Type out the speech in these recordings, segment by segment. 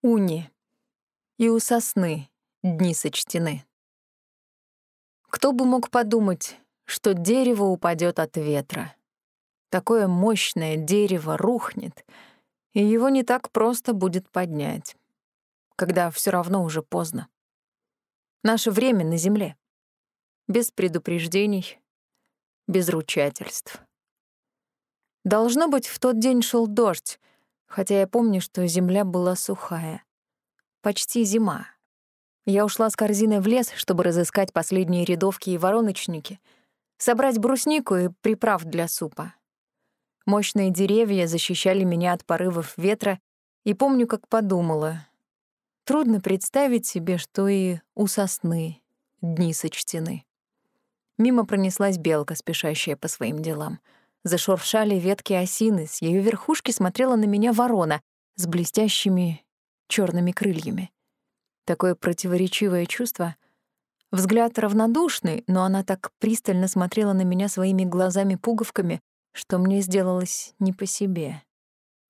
Уни. И у сосны дни сочтены. Кто бы мог подумать, что дерево упадет от ветра. Такое мощное дерево рухнет, и его не так просто будет поднять, когда все равно уже поздно. Наше время на земле. Без предупреждений, без ручательств. Должно быть, в тот день шел дождь, хотя я помню, что земля была сухая. Почти зима. Я ушла с корзиной в лес, чтобы разыскать последние рядовки и вороночники, собрать бруснику и приправ для супа. Мощные деревья защищали меня от порывов ветра, и помню, как подумала. Трудно представить себе, что и у сосны дни сочтены. Мимо пронеслась белка, спешащая по своим делам — Зашуршали ветки осины, с ее верхушки смотрела на меня ворона с блестящими черными крыльями. Такое противоречивое чувство. Взгляд равнодушный, но она так пристально смотрела на меня своими глазами-пуговками, что мне сделалось не по себе.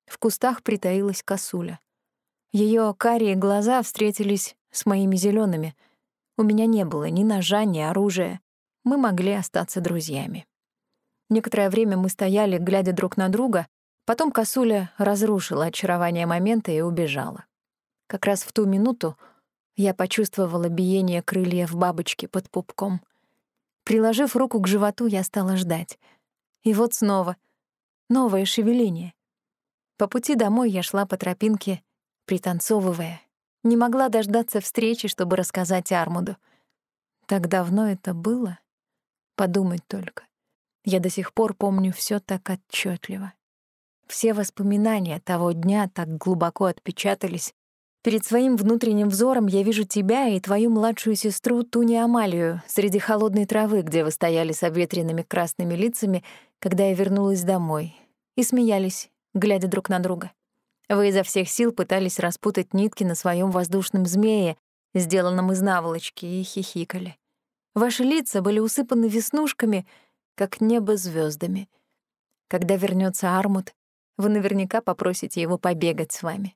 В кустах притаилась косуля. Ее карие глаза встретились с моими зелеными. У меня не было ни ножа, ни оружия. Мы могли остаться друзьями. Некоторое время мы стояли, глядя друг на друга, потом косуля разрушила очарование момента и убежала. Как раз в ту минуту я почувствовала биение крыльев бабочки под пупком. Приложив руку к животу, я стала ждать. И вот снова новое шевеление. По пути домой я шла по тропинке, пританцовывая. Не могла дождаться встречи, чтобы рассказать Армуду. Так давно это было? Подумать только. Я до сих пор помню все так отчетливо. Все воспоминания того дня так глубоко отпечатались. Перед своим внутренним взором я вижу тебя и твою младшую сестру Туни Амалию среди холодной травы, где вы стояли с обветренными красными лицами, когда я вернулась домой, и смеялись, глядя друг на друга. Вы изо всех сил пытались распутать нитки на своем воздушном змее, сделанном из наволочки, и хихикали. Ваши лица были усыпаны веснушками — как небо звездами. Когда вернется Армут, вы наверняка попросите его побегать с вами.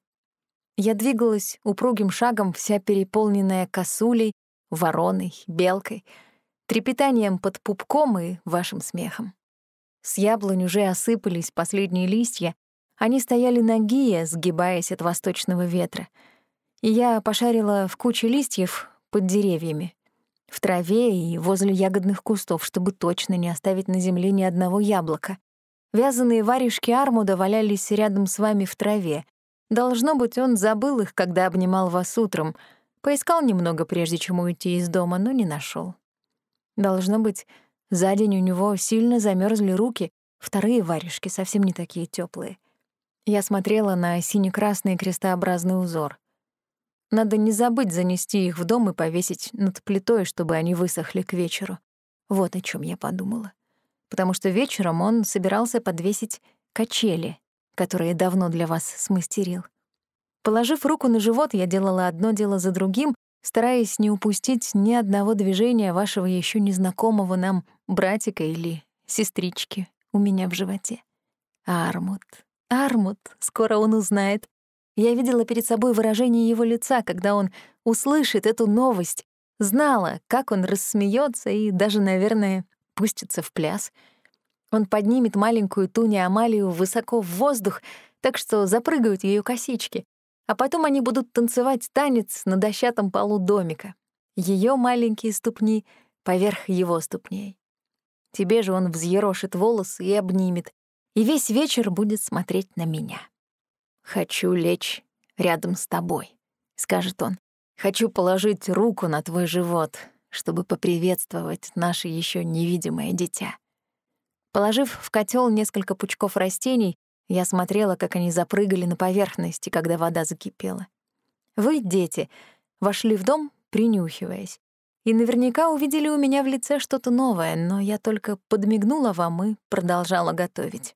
Я двигалась упругим шагом, вся переполненная косулей, вороной, белкой, трепетанием под пупком и вашим смехом. С яблонь уже осыпались последние листья, они стояли нагие, сгибаясь от восточного ветра. И я пошарила в куче листьев под деревьями в траве и возле ягодных кустов, чтобы точно не оставить на земле ни одного яблока. Вязаные варежки Армуда валялись рядом с вами в траве. Должно быть, он забыл их, когда обнимал вас утром. Поискал немного, прежде чем уйти из дома, но не нашел. Должно быть, за день у него сильно замерзли руки, вторые варежки совсем не такие теплые. Я смотрела на сине-красный крестообразный узор. Надо не забыть занести их в дом и повесить над плитой, чтобы они высохли к вечеру. Вот о чем я подумала. Потому что вечером он собирался подвесить качели, которые давно для вас смастерил. Положив руку на живот, я делала одно дело за другим, стараясь не упустить ни одного движения вашего еще незнакомого нам братика или сестрички у меня в животе. Армут, Армут, скоро он узнает, я видела перед собой выражение его лица, когда он услышит эту новость, знала, как он рассмеется и даже, наверное, пустится в пляс. Он поднимет маленькую Туни Амалию высоко в воздух, так что запрыгают ее косички, а потом они будут танцевать танец на дощатом полу домика. Ее маленькие ступни поверх его ступней. Тебе же он взъерошит волосы и обнимет, и весь вечер будет смотреть на меня. «Хочу лечь рядом с тобой», — скажет он. «Хочу положить руку на твой живот, чтобы поприветствовать наше еще невидимое дитя». Положив в котел несколько пучков растений, я смотрела, как они запрыгали на поверхности, когда вода закипела. Вы, дети, вошли в дом, принюхиваясь, и наверняка увидели у меня в лице что-то новое, но я только подмигнула вам и продолжала готовить.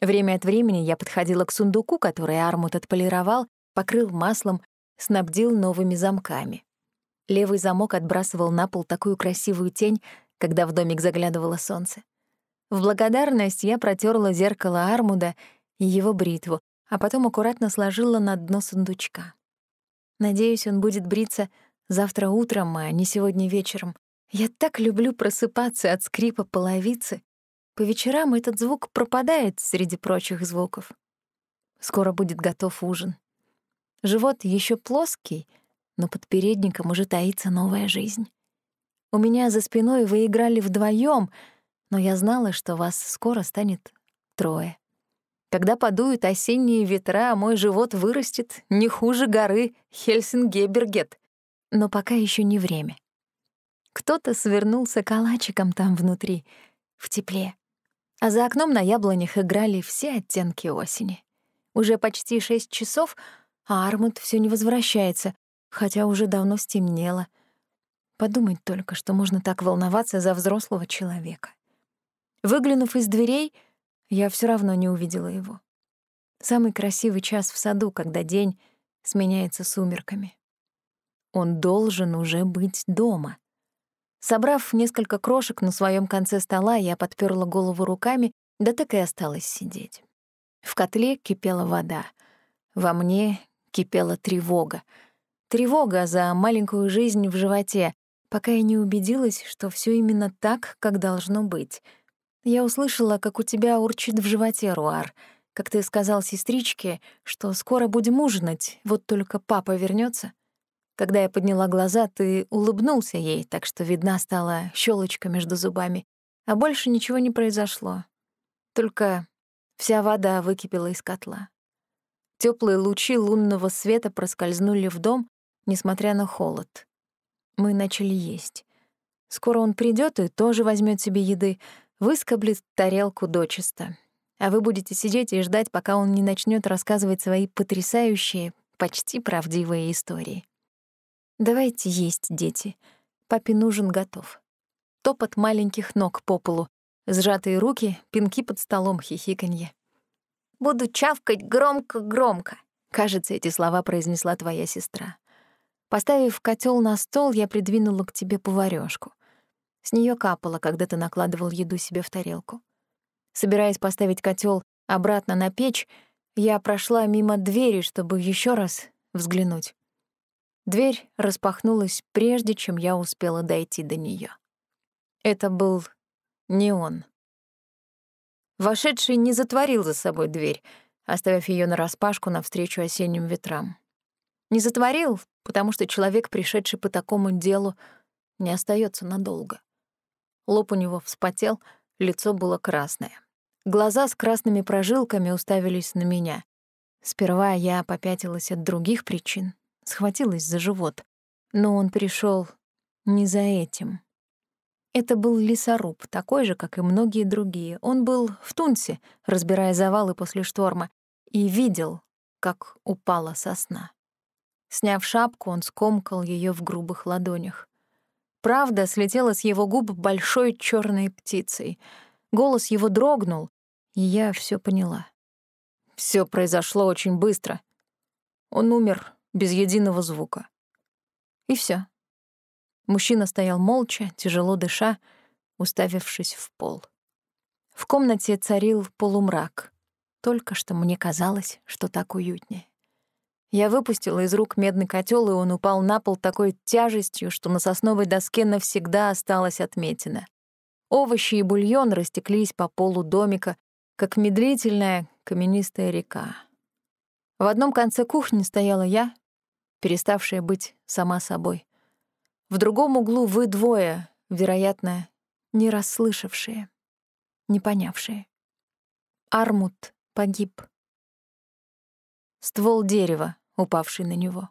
Время от времени я подходила к сундуку, который Армут отполировал, покрыл маслом, снабдил новыми замками. Левый замок отбрасывал на пол такую красивую тень, когда в домик заглядывало солнце. В благодарность я протерла зеркало Армуда и его бритву, а потом аккуратно сложила на дно сундучка. Надеюсь, он будет бриться завтра утром, а не сегодня вечером. Я так люблю просыпаться от скрипа половицы. По вечерам этот звук пропадает среди прочих звуков. Скоро будет готов ужин. Живот еще плоский, но под передником уже таится новая жизнь. У меня за спиной вы играли вдвоем, но я знала, что вас скоро станет трое. Когда подуют осенние ветра, мой живот вырастет не хуже горы Хельсингебергет. Но пока еще не время. Кто-то свернулся калачиком там внутри, в тепле. А за окном на яблонях играли все оттенки осени. Уже почти шесть часов, а Армунд все не возвращается, хотя уже давно стемнело. Подумать только, что можно так волноваться за взрослого человека. Выглянув из дверей — я все равно не увидела его. Самый красивый час в саду, когда день сменяется сумерками. Он должен уже быть дома. Собрав несколько крошек на своем конце стола, я подперла голову руками, да так и осталась сидеть. В котле кипела вода. Во мне кипела тревога. Тревога за маленькую жизнь в животе, пока я не убедилась, что все именно так, как должно быть — я услышала, как у тебя урчит в животе, Руар, как ты сказал сестричке, что скоро будем ужинать, вот только папа вернется. Когда я подняла глаза, ты улыбнулся ей, так что видна стала щелочка между зубами, а больше ничего не произошло. Только вся вода выкипела из котла. Теплые лучи лунного света проскользнули в дом, несмотря на холод. Мы начали есть. Скоро он придет и тоже возьмет себе еды, выскоблит тарелку дочисто. А вы будете сидеть и ждать, пока он не начнет рассказывать свои потрясающие, почти правдивые истории. Давайте есть, дети. Папе нужен готов. Топот маленьких ног по полу, сжатые руки, пинки под столом, хихиканье. «Буду чавкать громко-громко», — кажется, эти слова произнесла твоя сестра. Поставив котел на стол, я придвинула к тебе поварёшку. С нее капало, когда ты накладывал еду себе в тарелку. Собираясь поставить котел обратно на печь, я прошла мимо двери, чтобы еще раз взглянуть. Дверь распахнулась прежде, чем я успела дойти до нее. Это был не он. Вошедший не затворил за собой дверь, оставив ее нараспашку навстречу осенним ветрам. Не затворил, потому что человек, пришедший по такому делу, не остается надолго. Лоб у него вспотел, лицо было красное. Глаза с красными прожилками уставились на меня. Сперва я попятилась от других причин, схватилась за живот. Но он пришел не за этим. Это был лесоруб, такой же, как и многие другие. Он был в Тунсе, разбирая завалы после шторма, и видел, как упала сосна. Сняв шапку, он скомкал ее в грубых ладонях. Правда слетела с его губ большой черной птицей. Голос его дрогнул, и я все поняла. Все произошло очень быстро. Он умер без единого звука. И все. Мужчина стоял молча, тяжело дыша, уставившись в пол. В комнате царил полумрак. Только что мне казалось, что так уютнее. Я выпустила из рук медный котел, и он упал на пол такой тяжестью, что на сосновой доске навсегда осталась отметина. Овощи и бульон растеклись по полу домика, как медлительная каменистая река. В одном конце кухни стояла я, переставшая быть сама собой. В другом углу вы двое, вероятно, не расслышавшие, не понявшие. Армут погиб. Ствол дерева, упавший на него.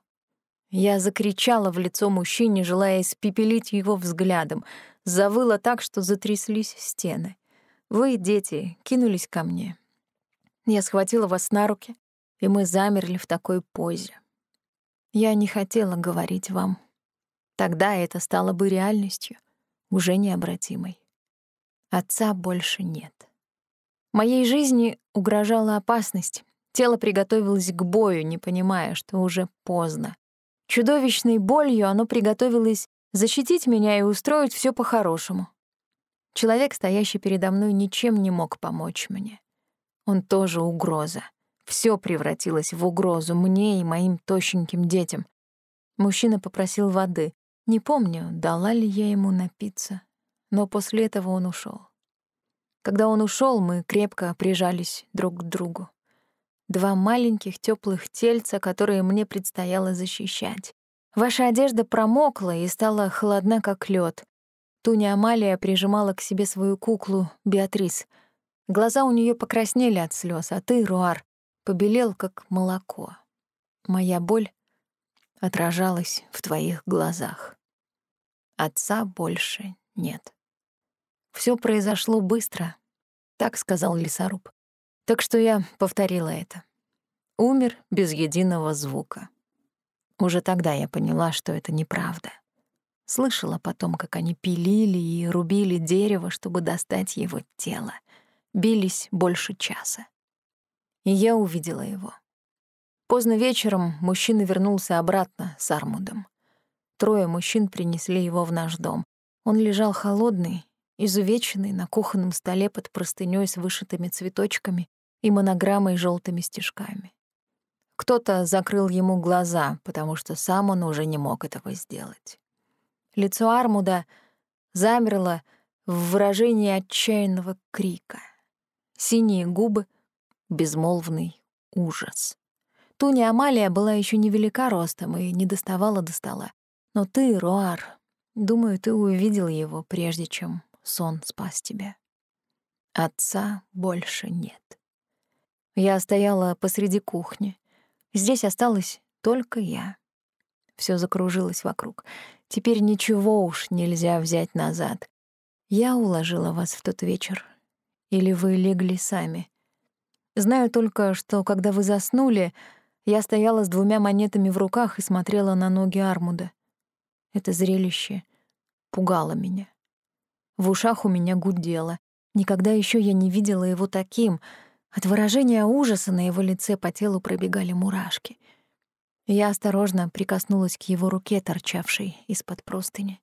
Я закричала в лицо мужчине, желая испепелить его взглядом, завыла так, что затряслись стены. Вы, дети, кинулись ко мне. Я схватила вас на руки, и мы замерли в такой позе. Я не хотела говорить вам. Тогда это стало бы реальностью, уже необратимой. Отца больше нет. Моей жизни угрожала опасность, Тело приготовилось к бою, не понимая, что уже поздно. Чудовищной болью оно приготовилось защитить меня и устроить все по-хорошему. Человек, стоящий передо мной, ничем не мог помочь мне. Он тоже угроза. Все превратилось в угрозу мне и моим тощеньким детям. Мужчина попросил воды. Не помню, дала ли я ему напиться, но после этого он ушел. Когда он ушел, мы крепко прижались друг к другу. Два маленьких теплых тельца, которые мне предстояло защищать. Ваша одежда промокла и стала холодна, как лед. Туня Амалия прижимала к себе свою куклу Беатрис. Глаза у нее покраснели от слез, а ты, Руар, побелел, как молоко. Моя боль отражалась в твоих глазах. Отца больше нет. Все произошло быстро, так сказал лесоруб. Так что я повторила это. Умер без единого звука. Уже тогда я поняла, что это неправда. Слышала потом, как они пилили и рубили дерево, чтобы достать его тело. Бились больше часа и я увидела его. Поздно вечером мужчина вернулся обратно с Армудом. Трое мужчин принесли его в наш дом. Он лежал холодный, изувеченный на кухонном столе под простынёй с вышитыми цветочками и монограммой желтыми стежками. Кто-то закрыл ему глаза, потому что сам он уже не мог этого сделать. Лицо Армуда замерло в выражении отчаянного крика. Синие губы — безмолвный ужас. Туня Амалия была еще невелика ростом и не доставала до стола. Но ты, Руар, думаю, ты увидел его, прежде чем сон спас тебя. Отца больше нет. Я стояла посреди кухни. Здесь осталась только я. Все закружилось вокруг. Теперь ничего уж нельзя взять назад. Я уложила вас в тот вечер. Или вы легли сами. Знаю только, что когда вы заснули, я стояла с двумя монетами в руках и смотрела на ноги Армуда. Это зрелище пугало меня. В ушах у меня гудело. Никогда еще я не видела его таким. От выражения ужаса на его лице по телу пробегали мурашки. Я осторожно прикоснулась к его руке, торчавшей из-под простыни.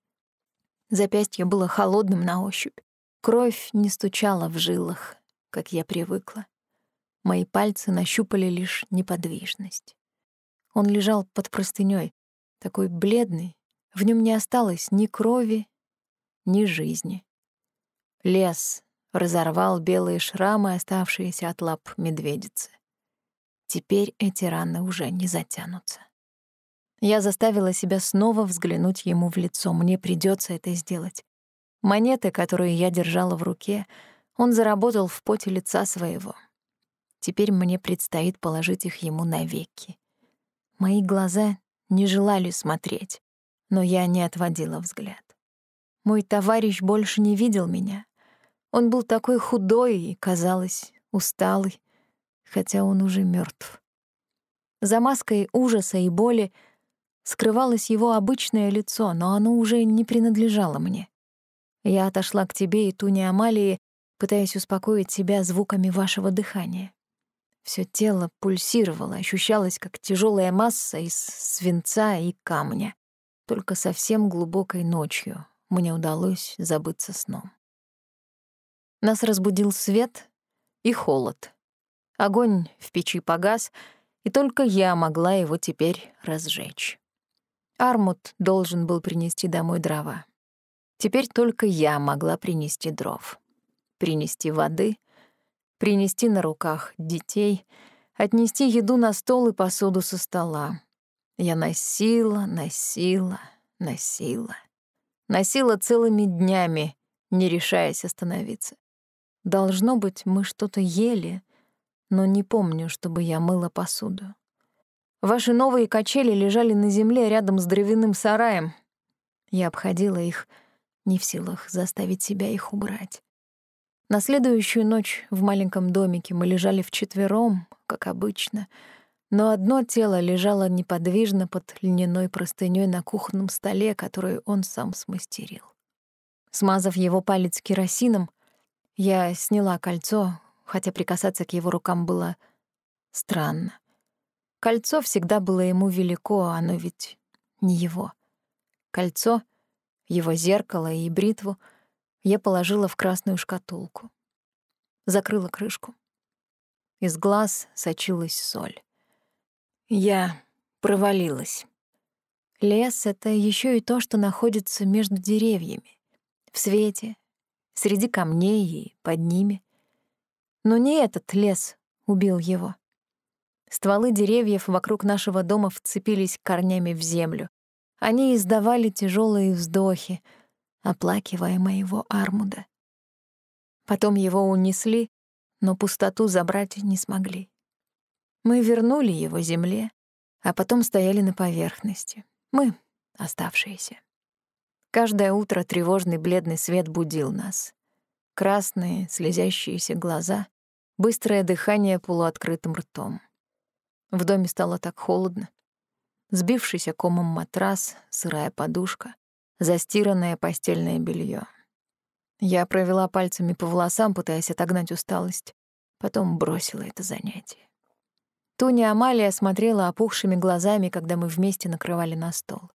Запястье было холодным на ощупь. Кровь не стучала в жилах, как я привыкла. Мои пальцы нащупали лишь неподвижность. Он лежал под простынёй, такой бледный, в нем не осталось ни крови, ни жизни. Лес разорвал белые шрамы, оставшиеся от лап медведицы. Теперь эти раны уже не затянутся. Я заставила себя снова взглянуть ему в лицо. Мне придется это сделать. Монеты, которые я держала в руке, он заработал в поте лица своего. Теперь мне предстоит положить их ему навеки. Мои глаза не желали смотреть, но я не отводила взгляд. Мой товарищ больше не видел меня. Он был такой худой и, казалось, усталый, хотя он уже мертв. За маской ужаса и боли скрывалось его обычное лицо, но оно уже не принадлежало мне. Я отошла к тебе и Туне Амалии, пытаясь успокоить себя звуками вашего дыхания. Все тело пульсировало, ощущалось как тяжелая масса из свинца и камня. Только совсем глубокой ночью мне удалось забыться сном. Нас разбудил свет и холод. Огонь в печи погас, и только я могла его теперь разжечь. Армут должен был принести домой дрова. Теперь только я могла принести дров. Принести воды принести на руках детей, отнести еду на стол и посуду со стола. Я носила, носила, носила. Носила целыми днями, не решаясь остановиться. Должно быть, мы что-то ели, но не помню, чтобы я мыла посуду. Ваши новые качели лежали на земле рядом с дровяным сараем. Я обходила их, не в силах заставить себя их убрать. На следующую ночь в маленьком домике мы лежали вчетвером, как обычно, но одно тело лежало неподвижно под льняной простынёй на кухонном столе, которую он сам смастерил. Смазав его палец керосином, я сняла кольцо, хотя прикасаться к его рукам было странно. Кольцо всегда было ему велико, оно ведь не его. Кольцо, его зеркало и бритву — я положила в красную шкатулку. Закрыла крышку. Из глаз сочилась соль. Я провалилась. Лес — это еще и то, что находится между деревьями, в свете, среди камней и под ними. Но не этот лес убил его. Стволы деревьев вокруг нашего дома вцепились корнями в землю. Они издавали тяжелые вздохи, оплакивая моего Армуда. Потом его унесли, но пустоту забрать не смогли. Мы вернули его земле, а потом стояли на поверхности. Мы, оставшиеся. Каждое утро тревожный бледный свет будил нас. Красные, слезящиеся глаза, быстрое дыхание полуоткрытым ртом. В доме стало так холодно. Сбившийся комом матрас, сырая подушка, застиранное постельное белье. Я провела пальцами по волосам, пытаясь отогнать усталость. Потом бросила это занятие. Туня Амалия смотрела опухшими глазами, когда мы вместе накрывали на стол.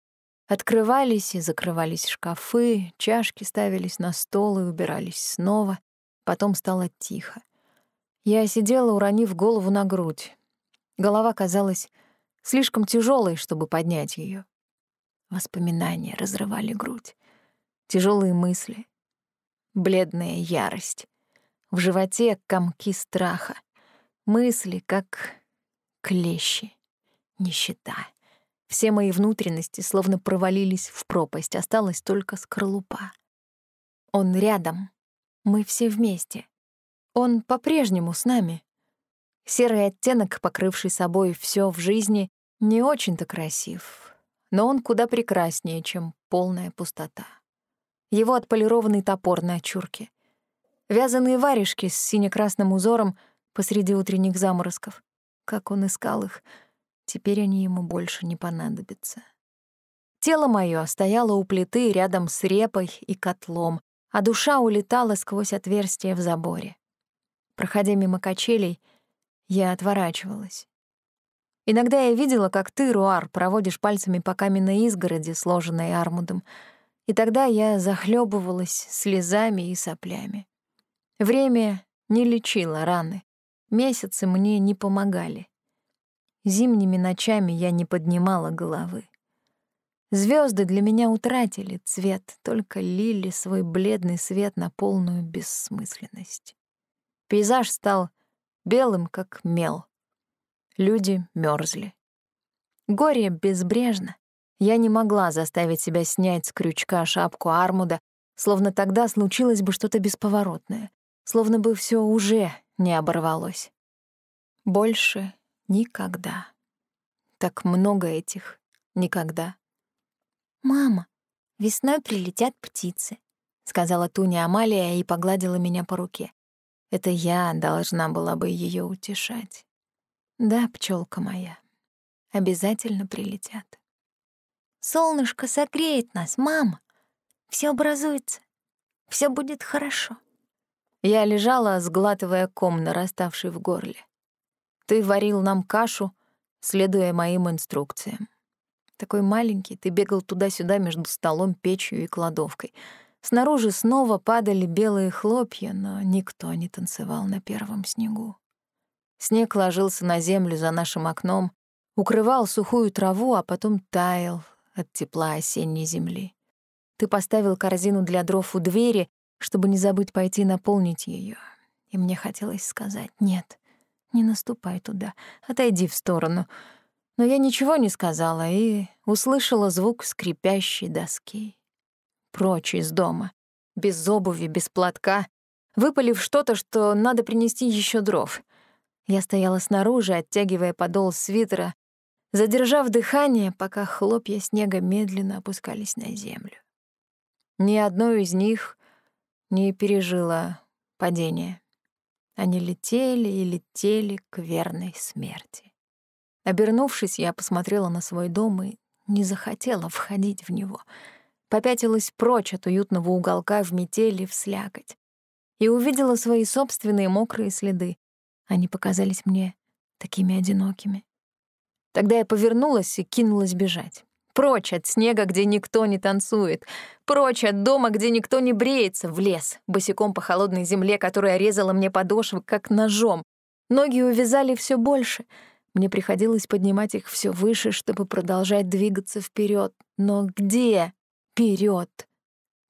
Открывались и закрывались шкафы, чашки ставились на стол и убирались снова. Потом стало тихо. Я сидела, уронив голову на грудь. Голова казалась слишком тяжелой, чтобы поднять ее. Воспоминания разрывали грудь. Тяжелые мысли, бледная ярость. В животе комки страха. Мысли, как клещи, нищета. Все мои внутренности словно провалились в пропасть, осталась только скорлупа. Он рядом, мы все вместе. Он по-прежнему с нами. Серый оттенок, покрывший собой все в жизни, не очень-то красив, но он куда прекраснее, чем полная пустота. Его отполированный топор на чурке. Вязаные варежки с сине-красным узором посреди утренних заморозков. Как он искал их, теперь они ему больше не понадобятся. Тело мое стояло у плиты рядом с репой и котлом, а душа улетала сквозь отверстие в заборе. Проходя мимо качелей, я отворачивалась. Иногда я видела, как ты, Руар, проводишь пальцами по каменной изгороди, сложенной армудом, и тогда я захлебывалась слезами и соплями. Время не лечило раны, месяцы мне не помогали. Зимними ночами я не поднимала головы. Звезды для меня утратили цвет, только лили свой бледный свет на полную бессмысленность. Пейзаж стал белым, как мел. Люди мерзли. Горе безбрежно. Я не могла заставить себя снять с крючка шапку Армуда, словно тогда случилось бы что-то бесповоротное, словно бы все уже не оборвалось. Больше никогда. Так много этих никогда. «Мама, весной прилетят птицы», — сказала Туня Амалия и погладила меня по руке. Это я должна была бы ее утешать. Да, пчелка моя, обязательно прилетят. Солнышко согреет нас, мама. Все образуется. Все будет хорошо. Я лежала, сглатывая ком, нараставший в горле. Ты варил нам кашу, следуя моим инструкциям. Такой маленький, ты бегал туда-сюда между столом, печью и кладовкой. Снаружи снова падали белые хлопья, но никто не танцевал на первом снегу. Снег ложился на землю за нашим окном, укрывал сухую траву, а потом таял от тепла осенней земли. Ты поставил корзину для дров у двери, чтобы не забыть пойти наполнить ее. И мне хотелось сказать «нет, не наступай туда, отойди в сторону». Но я ничего не сказала и услышала звук скрипящей доски. Прочь из дома, без обуви, без платка, выпалив что-то, что надо принести еще дров. Я стояла снаружи, оттягивая подол свитера, задержав дыхание, пока хлопья снега медленно опускались на землю. Ни одно из них не пережило падение. Они летели и летели к верной смерти. Обернувшись, я посмотрела на свой дом и не захотела входить в него. Попятилась прочь от уютного уголка в метели в слякоть и увидела свои собственные мокрые следы, они показались мне такими одинокими. Тогда я повернулась и кинулась бежать. Прочь от снега, где никто не танцует. Прочь от дома, где никто не бреется. В лес, босиком по холодной земле, которая резала мне подошвы, как ножом. Ноги увязали все больше. Мне приходилось поднимать их все выше, чтобы продолжать двигаться вперед. Но где вперед?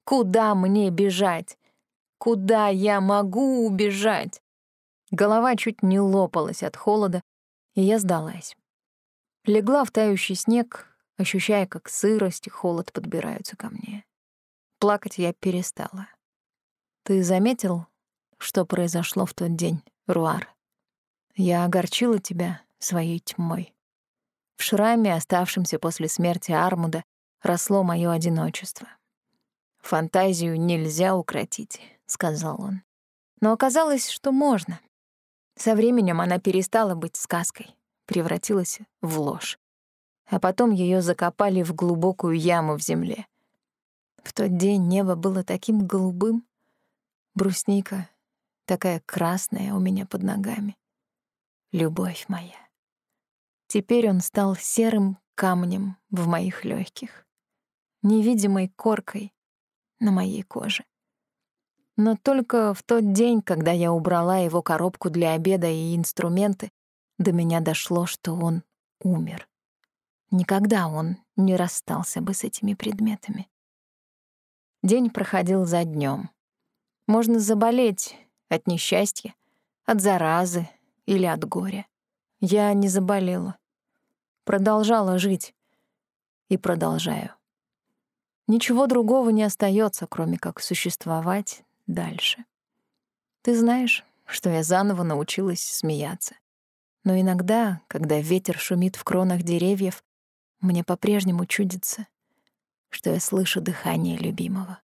Куда мне бежать? Куда я могу убежать? Голова чуть не лопалась от холода, и я сдалась. Легла в тающий снег, ощущая, как сырость и холод подбираются ко мне. Плакать я перестала. Ты заметил, что произошло в тот день, Руар? Я огорчила тебя своей тьмой. В шраме, оставшемся после смерти Армуда, росло мое одиночество. «Фантазию нельзя укротить», — сказал он. Но оказалось, что можно. Со временем она перестала быть сказкой, превратилась в ложь. А потом ее закопали в глубокую яму в земле. В тот день небо было таким голубым, брусника такая красная у меня под ногами. Любовь моя. Теперь он стал серым камнем в моих легких, невидимой коркой на моей коже. Но только в тот день, когда я убрала его коробку для обеда и инструменты, до меня дошло, что он умер. Никогда он не расстался бы с этими предметами. День проходил за днем. Можно заболеть от несчастья, от заразы или от горя. Я не заболела. Продолжала жить. И продолжаю. Ничего другого не остается, кроме как существовать дальше. Ты знаешь, что я заново научилась смеяться. Но иногда, когда ветер шумит в кронах деревьев, мне по-прежнему чудится, что я слышу дыхание любимого.